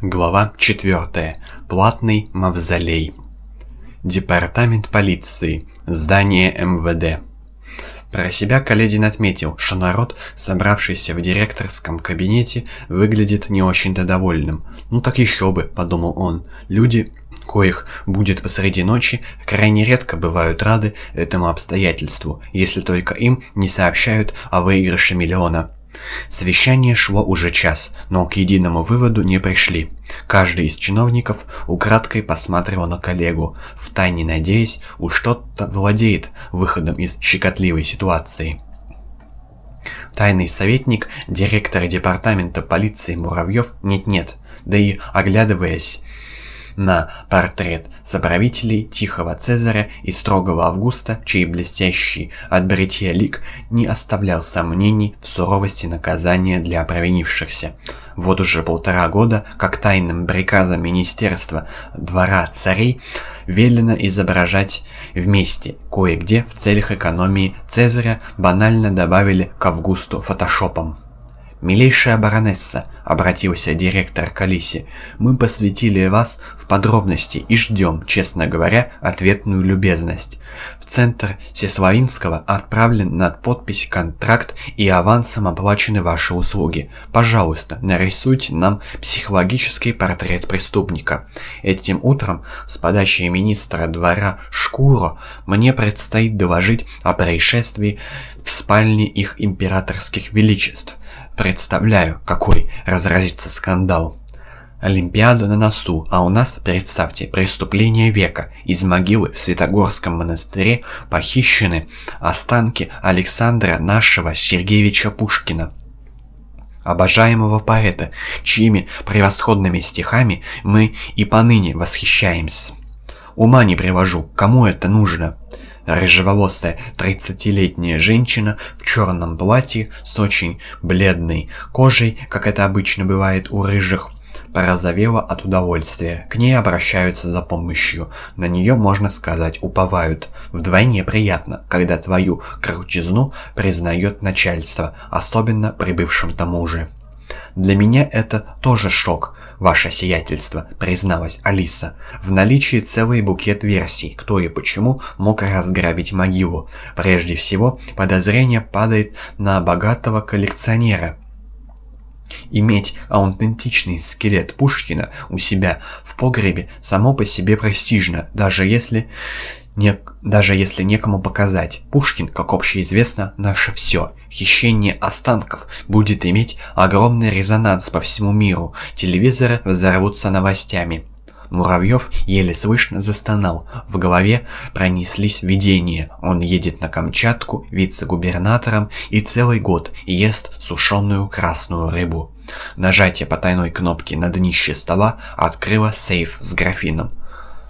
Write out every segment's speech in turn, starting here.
Глава 4. Платный мавзолей. Департамент полиции. Здание МВД. Про себя Каледин отметил, что народ, собравшийся в директорском кабинете, выглядит не очень-то довольным. «Ну так еще бы», — подумал он, — «люди, коих будет посреди ночи, крайне редко бывают рады этому обстоятельству, если только им не сообщают о выигрыше миллиона». Совещание шло уже час, но к единому выводу не пришли. Каждый из чиновников украдкой посматривал на коллегу, втайне надеясь, уж что-то владеет выходом из щекотливой ситуации. Тайный советник директора департамента полиции Муравьев нет-нет, да и оглядываясь на портрет соправителей Тихого Цезаря и Строгого Августа, чей блестящий от бритья лик не оставлял сомнений в суровости наказания для провинившихся. Вот уже полтора года, как тайным приказом Министерства двора царей, велено изображать вместе, кое-где в целях экономии Цезаря банально добавили к Августу фотошопом. «Милейшая баронесса», — обратился директор к Алисе, — «мы посвятили вас в подробности и ждем, честно говоря, ответную любезность. В центр Сеславинского отправлен над подпись контракт и авансом оплачены ваши услуги. Пожалуйста, нарисуйте нам психологический портрет преступника. Этим утром с подачи министра двора Шкуро мне предстоит доложить о происшествии в спальне их императорских величеств». Представляю, какой разразится скандал. Олимпиада на носу, а у нас, представьте, преступление века. Из могилы в Святогорском монастыре похищены останки Александра нашего Сергеевича Пушкина. Обожаемого поэта, чьими превосходными стихами мы и поныне восхищаемся. Ума не привожу, кому это нужно. Рыжеволосая тридцатилетняя женщина в черном платье с очень бледной кожей, как это обычно бывает у рыжих, порозовела от удовольствия. К ней обращаются за помощью. На нее, можно сказать, уповают. Вдвойне приятно, когда твою крутизну признает начальство, особенно прибывшим тому же. Для меня это тоже шок ваше сиятельство», — призналась Алиса. «В наличии целый букет версий, кто и почему мог разграбить могилу. Прежде всего, подозрение падает на богатого коллекционера». Иметь аутентичный скелет Пушкина у себя в погребе само по себе престижно, даже если не, даже если некому показать. Пушкин, как общеизвестно, наше все. Хищение останков будет иметь огромный резонанс по всему миру. Телевизоры взорвутся новостями. Муравьев еле слышно застонал. В голове пронеслись видения. Он едет на Камчатку вице-губернатором и целый год ест сушеную красную рыбу. Нажатие потайной кнопки на днище стола открыло сейф с графином.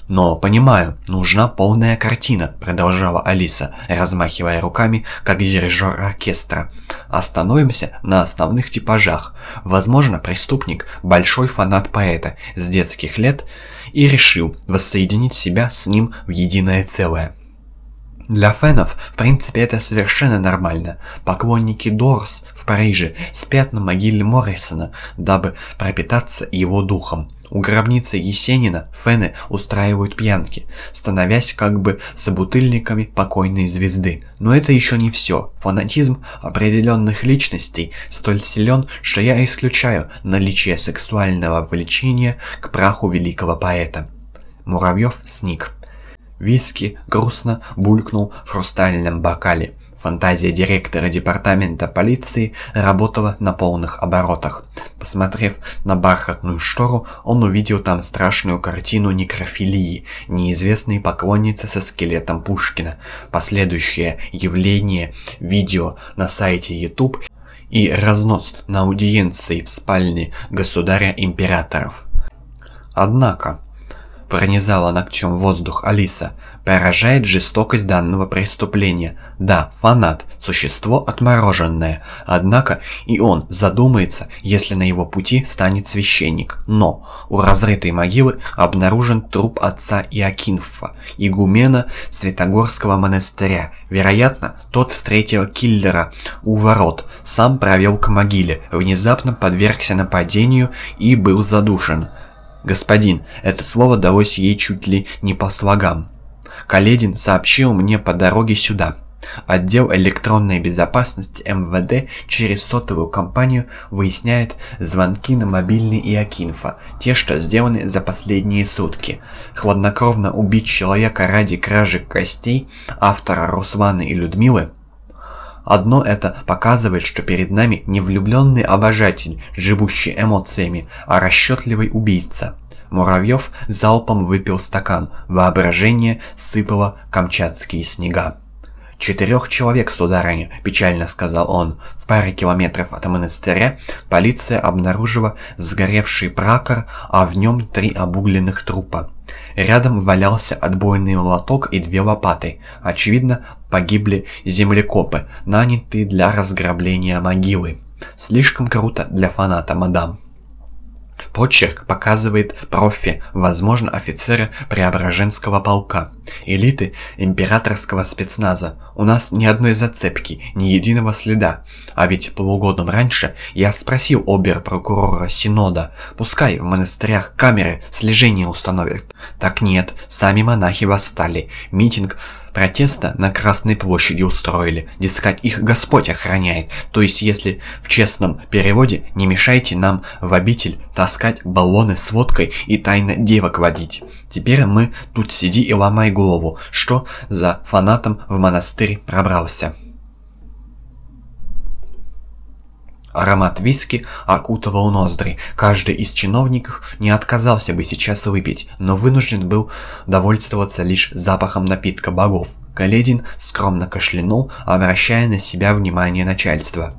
«Но, понимаю, нужна полная картина», — продолжала Алиса, размахивая руками, как дирижер оркестра. «Остановимся на основных типажах. Возможно, преступник — большой фанат поэта с детских лет и решил воссоединить себя с ним в единое целое». Для фенов, в принципе, это совершенно нормально. Поклонники Дорс в Париже спят на могиле Моррисона, дабы пропитаться его духом. У гробницы Есенина фены устраивают пьянки, становясь как бы собутыльниками покойной звезды. Но это еще не все. Фанатизм определенных личностей столь силен, что я исключаю наличие сексуального влечения к праху великого поэта. Муравьев сник. Виски грустно булькнул в хрустальном бокале. Фантазия директора департамента полиции работала на полных оборотах. Посмотрев на бархатную штору, он увидел там страшную картину некрофилии, неизвестной поклонницы со скелетом Пушкина. Последующее явление видео на сайте YouTube и разнос на аудиенции в спальне государя-императоров. Однако, пронизала ногтем воздух Алиса, поражает жестокость данного преступления. Да, фанат, существо отмороженное, однако и он задумается, если на его пути станет священник. Но у разрытой могилы обнаружен труп отца Иокинфа, игумена Святогорского монастыря. Вероятно, тот встретил киллера у ворот, сам провел к могиле, внезапно подвергся нападению и был задушен. «Господин, это слово далось ей чуть ли не по слогам. Каледин сообщил мне по дороге сюда». Отдел электронной безопасности МВД через сотовую компанию выясняет звонки на мобильный Иокинфа, те, что сделаны за последние сутки. Хладнокровно убить человека ради кражи костей автора Руслана и Людмилы Одно это показывает, что перед нами не влюбленный обожатель, живущий эмоциями, а расчетливый убийца. Муравьев залпом выпил стакан, воображение сыпало камчатские снега. «Четырех человек, сударыня», – печально сказал он. В паре километров от монастыря полиция обнаружила сгоревший пракор, а в нем три обугленных трупа. Рядом валялся отбойный молоток и две лопаты. Очевидно, погибли землекопы, нанятые для разграбления могилы. Слишком круто для фаната, мадам. Почерк показывает профи, возможно, офицеры Преображенского полка, элиты императорского спецназа. У нас ни одной зацепки, ни единого следа. А ведь полугодом раньше я спросил обер-прокурора Синода, пускай в монастырях камеры слежения установят. Так нет, сами монахи восстали. Митинг Протеста на Красной площади устроили, дескать, их Господь охраняет, то есть если в честном переводе не мешайте нам в обитель таскать баллоны с водкой и тайно девок водить. Теперь мы тут сиди и ломай голову, что за фанатом в монастырь пробрался. Аромат виски окутывал ноздри. Каждый из чиновников не отказался бы сейчас выпить, но вынужден был довольствоваться лишь запахом напитка богов. Каледин скромно кашлянул, обращая на себя внимание начальства.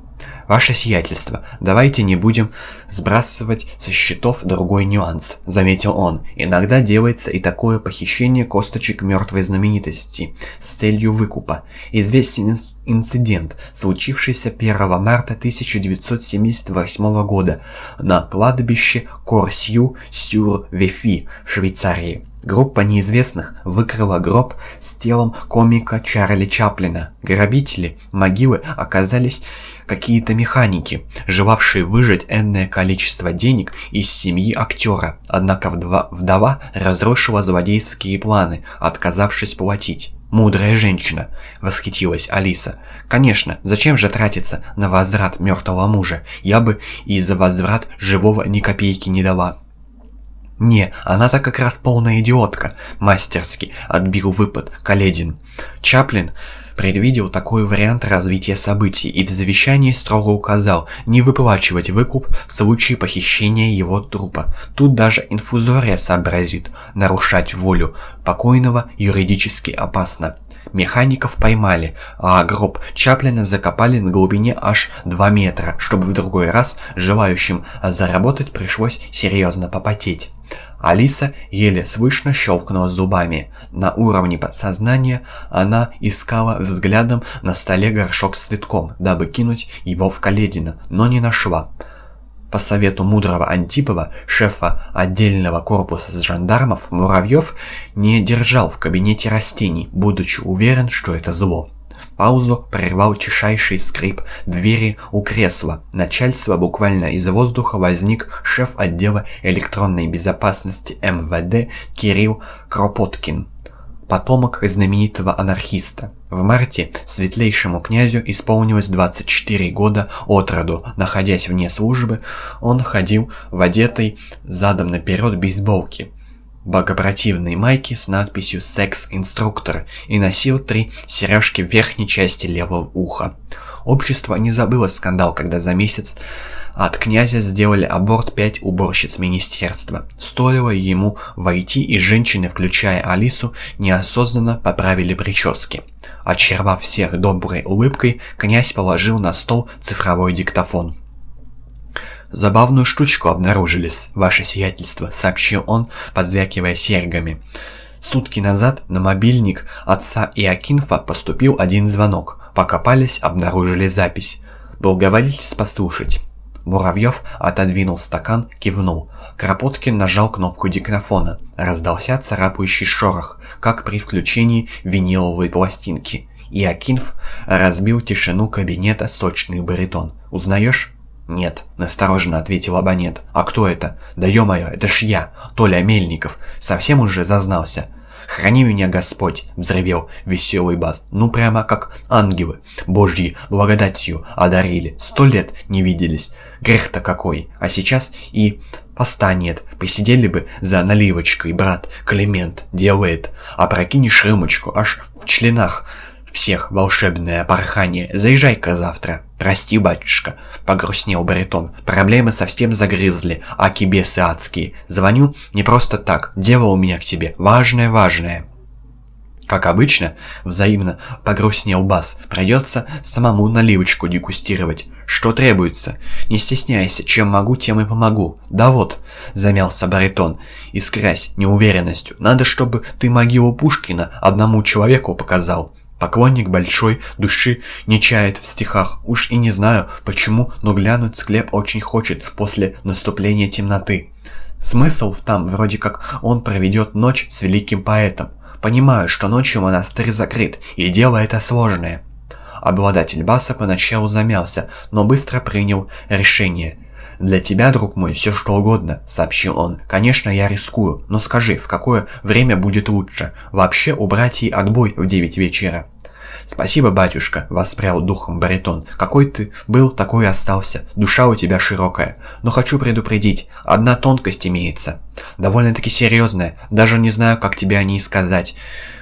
«Ваше сиятельство, давайте не будем сбрасывать со счетов другой нюанс», — заметил он. «Иногда делается и такое похищение косточек мертвой знаменитости с целью выкупа. Известен инцидент, случившийся 1 марта 1978 года на кладбище Корсью-Сюр-Вефи в Швейцарии. Группа неизвестных выкрыла гроб с телом комика Чарли Чаплина. Грабители могилы оказались какие-то механики, желавшие выжать энное количество денег из семьи актера. Однако вдова, разрушила злодейские планы, отказавшись платить. «Мудрая женщина!» — восхитилась Алиса. «Конечно, зачем же тратиться на возврат мертвого мужа? Я бы и за возврат живого ни копейки не дала». «Не, она-то как раз полная идиотка», — мастерски отбил выпад Каледин. Чаплин предвидел такой вариант развития событий и в завещании строго указал не выплачивать выкуп в случае похищения его трупа. Тут даже инфузория сообразит, нарушать волю покойного юридически опасно. Механиков поймали, а гроб Чаплина закопали на глубине аж 2 метра, чтобы в другой раз желающим заработать пришлось серьезно попотеть. Алиса еле слышно щелкнула зубами. На уровне подсознания она искала взглядом на столе горшок с цветком, дабы кинуть его в Каледина, но не нашла. По совету мудрого Антипова, шефа отдельного корпуса жандармов, Муравьев не держал в кабинете растений, будучи уверен, что это зло. Паузу прервал чешайший скрип двери у кресла. Начальство буквально из воздуха возник шеф отдела электронной безопасности МВД Кирилл Кропоткин потомок знаменитого анархиста. В марте светлейшему князю исполнилось 24 года от роду. Находясь вне службы, он ходил в одетой задом наперед бейсболке богопротивной майке с надписью «Секс-инструктор» и носил три сережки в верхней части левого уха. Общество не забыло скандал, когда за месяц от князя сделали аборт пять уборщиц министерства. Стоило ему войти, и женщины, включая Алису, неосознанно поправили прически. Очаровав всех доброй улыбкой, князь положил на стол цифровой диктофон. «Забавную штучку обнаружились, ваше сиятельство», — сообщил он, позвякивая серьгами. Сутки назад на мобильник отца Иокинфа поступил один звонок. Покопались, обнаружили запись. «Благоволитесь послушать». Муравьев отодвинул стакан, кивнул. Кропоткин нажал кнопку диктофона. Раздался царапающий шорох, как при включении виниловой пластинки. Иокинф разбил тишину кабинета сочный баритон. «Узнаешь?» «Нет», — настороженно ответил абонент. «А кто это?» «Да ё-моё, это ж я, Толя Мельников. Совсем уже зазнался». «Храни меня, Господь!» — взревел веселый бас. «Ну прямо как ангелы, божьи благодатью одарили. Сто лет не виделись. Грех-то какой. А сейчас и поста нет. Посидели бы за наливочкой, брат. Климент делает. А прокинешь рымочку, аж в членах всех волшебное порхание. Заезжай-ка завтра. Прости, батюшка, погрустнел баритон. Проблемы совсем загрызли, аки бесы адские. Звоню не просто так. Дело у меня к тебе. Важное-важное. Как обычно, взаимно погрустнел бас. Придется самому наливочку дегустировать. Что требуется? Не стесняйся, чем могу, тем и помогу. Да вот, замялся баритон, искрясь неуверенностью. Надо, чтобы ты могилу Пушкина одному человеку показал. Поклонник большой души не чает в стихах. Уж и не знаю, почему, но глянуть склеп очень хочет после наступления темноты. Смысл в там, вроде как он проведет ночь с великим поэтом. Понимаю, что ночью монастырь закрыт, и дело это сложное. Обладатель баса поначалу замялся, но быстро принял решение. «Для тебя, друг мой, все что угодно», — сообщил он. «Конечно, я рискую, но скажи, в какое время будет лучше? Вообще у братьев отбой в девять вечера». «Спасибо, батюшка», — воспрял духом баритон. «Какой ты был, такой и остался. Душа у тебя широкая. Но хочу предупредить, одна тонкость имеется. Довольно-таки серьезная, даже не знаю, как тебе о ней сказать.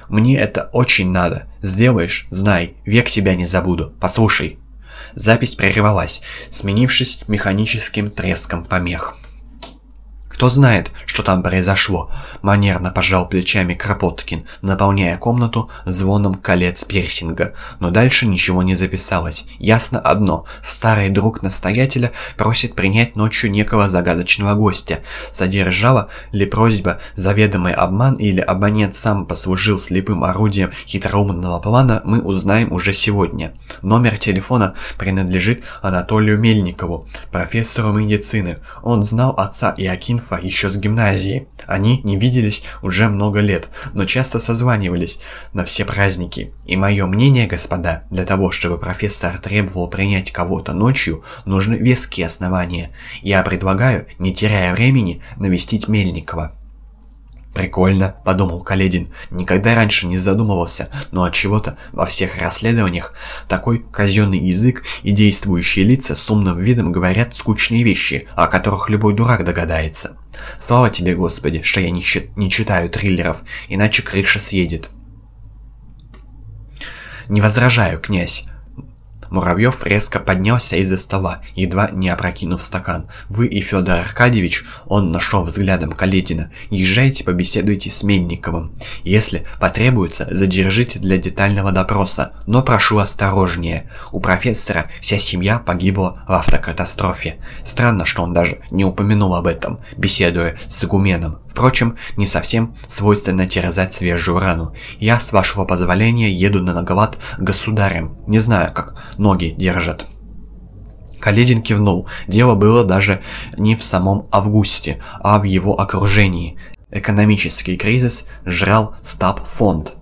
Мне это очень надо. Сделаешь, знай, век тебя не забуду. Послушай». Запись прервалась, сменившись механическим треском помех. Кто знает, что там произошло, манерно пожал плечами Кропоткин, наполняя комнату звоном колец пирсинга. Но дальше ничего не записалось. Ясно одно, старый друг настоятеля просит принять ночью некого загадочного гостя. Содержала ли просьба заведомый обман или абонент сам послужил слепым орудием хитроумного плана, мы узнаем уже сегодня. Номер телефона принадлежит Анатолию Мельникову, профессору медицины. Он знал отца Иокинфа Рудольфа еще с гимназии. Они не виделись уже много лет, но часто созванивались на все праздники. И мое мнение, господа, для того, чтобы профессор требовал принять кого-то ночью, нужны веские основания. Я предлагаю, не теряя времени, навестить Мельникова. «Прикольно», — подумал Каледин. Никогда раньше не задумывался, но от чего-то во всех расследованиях такой казенный язык и действующие лица с умным видом говорят скучные вещи, о которых любой дурак догадается. Слава тебе, Господи, что я не, не читаю триллеров, иначе крыша съедет. «Не возражаю, князь», Муравьев резко поднялся из-за стола, едва не опрокинув стакан. «Вы и Федор Аркадьевич», он нашел взглядом Каледина, «езжайте побеседуйте с Мельниковым. Если потребуется, задержите для детального допроса, но прошу осторожнее. У профессора вся семья погибла в автокатастрофе. Странно, что он даже не упомянул об этом, беседуя с игуменом. Впрочем, не совсем свойственно терзать свежую рану. Я, с вашего позволения, еду на наглад государем. Не знаю, как ноги держат. Каледин кивнул. Дело было даже не в самом Августе, а в его окружении. Экономический кризис жрал стаб-фонд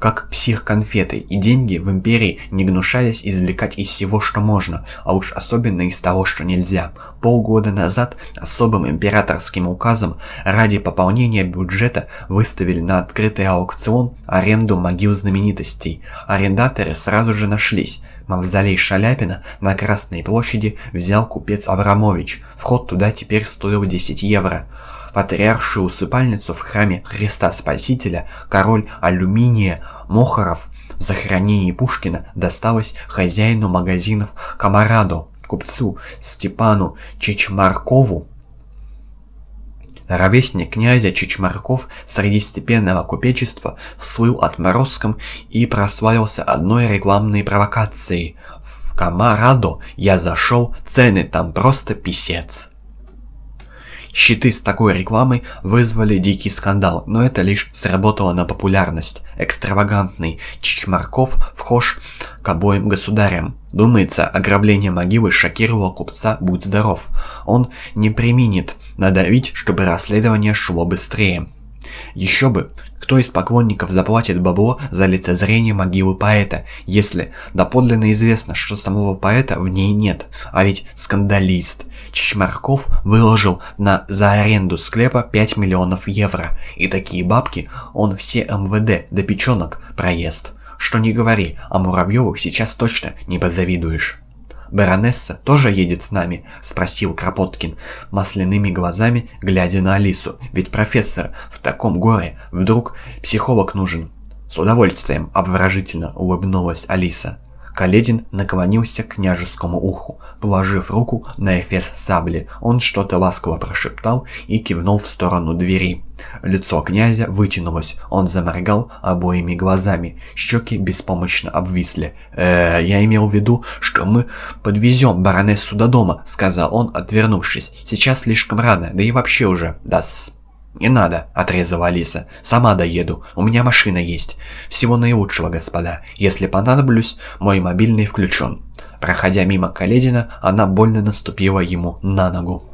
как псих-конфеты, и деньги в империи не гнушались извлекать из всего, что можно, а уж особенно из того, что нельзя. Полгода назад особым императорским указом ради пополнения бюджета выставили на открытый аукцион аренду могил знаменитостей. Арендаторы сразу же нашлись. Мавзолей Шаляпина на Красной площади взял купец Абрамович. Вход туда теперь стоил 10 евро. Патриаршую усыпальницу в храме Христа Спасителя король алюминия Мохоров в захоронении Пушкина досталось хозяину магазинов Камарадо, купцу Степану Чечмаркову, Ровесник князя Чичмарков среди степенного купечества слыл отморозком и прославился одной рекламной провокацией. В Камарадо я зашел, цены там просто писец. Щиты с такой рекламой вызвали дикий скандал, но это лишь сработало на популярность. Экстравагантный Чичмарков вхож к обоим государям. Думается, ограбление могилы шокировало купца «Будь здоров». Он не применит надавить, чтобы расследование шло быстрее. Еще бы, кто из поклонников заплатит бабло за лицезрение могилы поэта, если доподлинно известно, что самого поэта в ней нет, а ведь скандалист. Чичмарков выложил на за аренду склепа 5 миллионов евро, и такие бабки он все МВД до печенок проест. Что не говори, а Муравьеву сейчас точно не позавидуешь. «Баронесса тоже едет с нами?» – спросил Кропоткин, масляными глазами глядя на Алису. «Ведь профессор в таком горе вдруг психолог нужен». «С удовольствием», – обворожительно улыбнулась Алиса. Каледин наклонился к княжескому уху. Положив руку на эфес сабли, он что-то ласково прошептал и кивнул в сторону двери. Лицо князя вытянулось, он заморгал обоими глазами, щеки беспомощно обвисли. «Э, я имел в виду, что мы подвезем баронессу до дома», — сказал он, отвернувшись. «Сейчас слишком рано, да и вообще уже, да с «Не надо», — отрезала Алиса. «Сама доеду. У меня машина есть. Всего наилучшего, господа. Если понадоблюсь, мой мобильный включен». Проходя мимо Каледина, она больно наступила ему на ногу.